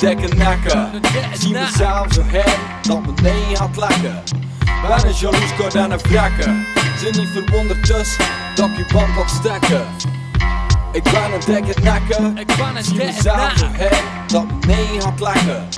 dikke nekken. Zie mezelf zo heen dat me nee had lekken. Ben een jaloers, kort aan een vrekken. Zit niet verwonderd dus dat ik je band wat stekken. Ik ben een. Ik ben een Zie dikke mezelf zo heen dat me nee had lekken.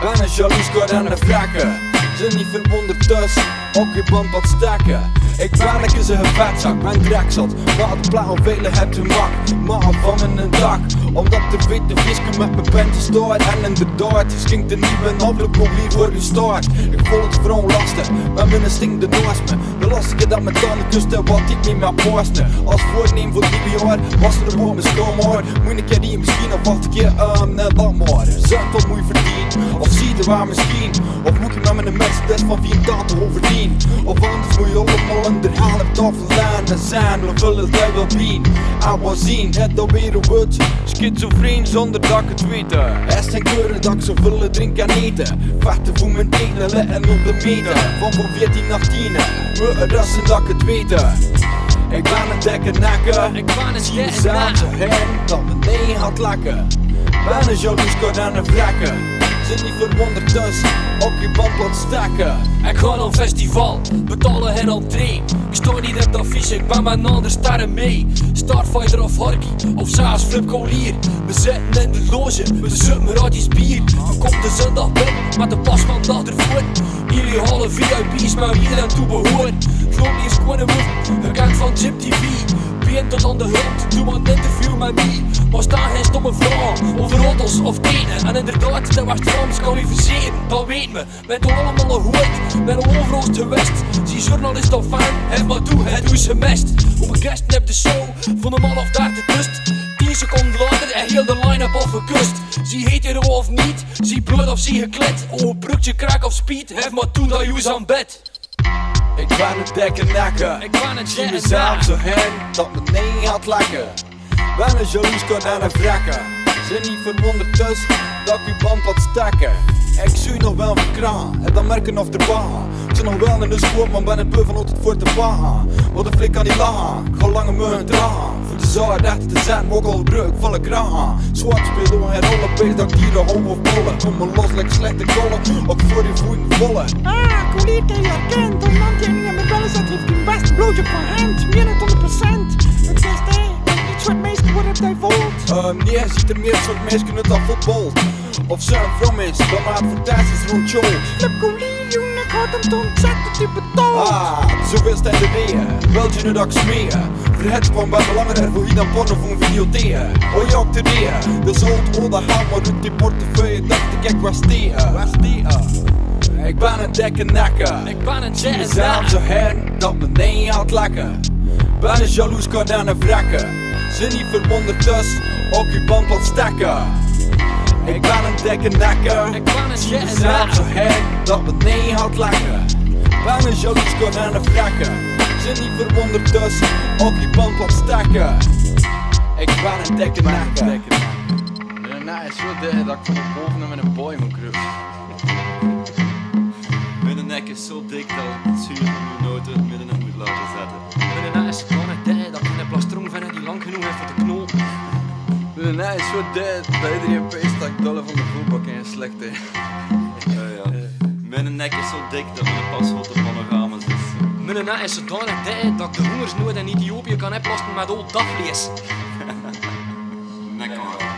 Ben een jaloers, kort aan een vrekken. Zit niet verwonderd dus ook je band wat stekken. Ik ben lekker ze vetzak, mijn drek zat. Maar de plaat velen hebt te mak. Maar van mijn dak. Omdat de witte visken met mijn pen te stoort. En inderdaad, het schenkt een nieuwe appelkoelie voor uw start. Ik voel het vooral lastig, maar mijn sting de naast me. De lastige dat mijn tanden kusten, wat ik niet meer posten. Als voorneem voor nieuwe jaar, was er een mijn schoonmoor. Moet ik je die misschien of wacht ik je um, net wat maar. Zeg wat moet je verdienen, of zie je waar misschien. Of moet je met mijn Mercedes van 84 overdien. Of anders moet je de helft aflaan en zijn. We willen dat wel zien. I was zien, het alweer een woord. Schizofreen zonder dat ik het weet. Er zijn kleuren dat ik zou willen drinken en eten. Vechten voor mijn tenen en op de meter. Van van 14 naar 10. We rassen dat ik het weten. Ik ben een dikke nekken. Ik ben een Zie dikke mezelf zo heen dat me nee had lekken. Ben een jaloers, kort aan een vrekken. Zit niet verwonderd dus, op je band wat stekken. Ik ga naar een festival, betalen hen entree. Ik sta niet op dat fiche, ik ben een ander sterren mee. Starfighter of Harky, of zelfs Flip Collier. We zitten in de loge, we zuppen gratis bier. Dan komt de zondag binnen, met de pas van dag ervoor. Illegale VIP's, maar wie er aan toe behoort. Geloof niet eens gewoon een gekend van Jim TV. Been tot aan de hond, doe maar een interview met me. Maar staan geen stomme vragen over rottels of tenen. En inderdaad, dat was Trams kwalificeren, dat weet me. Toch allemaal gehoord, ben al overal geweest. Zie journalist of fan, en wat doe het, ze mest. Op een guest heb de show, van een man of daar te kust. 10 seconden later en heel de line-up afgekust. Zie hetero of niet, zie bloed of zie geklet. Oh, een broekje kraak of speed, heb maar toen dat je aan bed. Ik ben een dikke nekken. Ik ben een Zie dikke mezelf zo heen dat me nee had lekken. Ben een jaloers, kort aan een vrekken. Zit niet verwonderd dus dat ik je band wat stekken. Ik zie nog wel van kraan en dan merken of er baan. Ik zit nog wel in de schoot, maar ben een beu van altijd voor te baan. Wat een flik kan die lachen, ik ga lange munt draan. Voor de zaad recht te zijn, ook al breuk van de kraan. Zwart speel door en rollen, beest dat ik hier de home of bollen. Kom maar los, lekker slechte kollen, ook voor die voeten vollen. Ah, collier ken je voelt. Ehm, nee, hij ziet er meer soort mensen uit dan voetbal. Of zijn vrouw is, dan maar advertenties rond jou. Flip collier, jongen, ik had hem te ontzetten, die betaald. Ah, zoveel staan de weeën. Wilt je nu dat ik smeren? Verhet kwam bij belangrijk voor wie dan porno voor een videotheek. Oh, je ook te deden. De zolt oude haal, maar uit die portefeuille dacht ik, ik was steken. Ik ben een dikke nekken. Ik ben een jazz Mezelf zo heen dat me nee had lekken. Ben een jaloers, kan aan een vrekken. Zit niet verwonderd dus, band wat stekken. Ik ben een dikke nekker. Ik ben een zo heen dat me nee had lekken. Ben een jaloers, kan aan een vrekken. Zit niet verwonderd dus, ook je band wat stekken. Ik ben een dikke nekker. Nek is zo dik dat ik van boven naar mijn Nek is zo dik dat iedereen peest dat ik dolle van de voetbal en slecht is. Ja, ja. Mijn nek is zo dik dat mijn pasfoto panoramas is. Mijn naam is zodanig dik dat ik de hongersnood in Ethiopië kan oplossen met al dat vlees. Nek wel.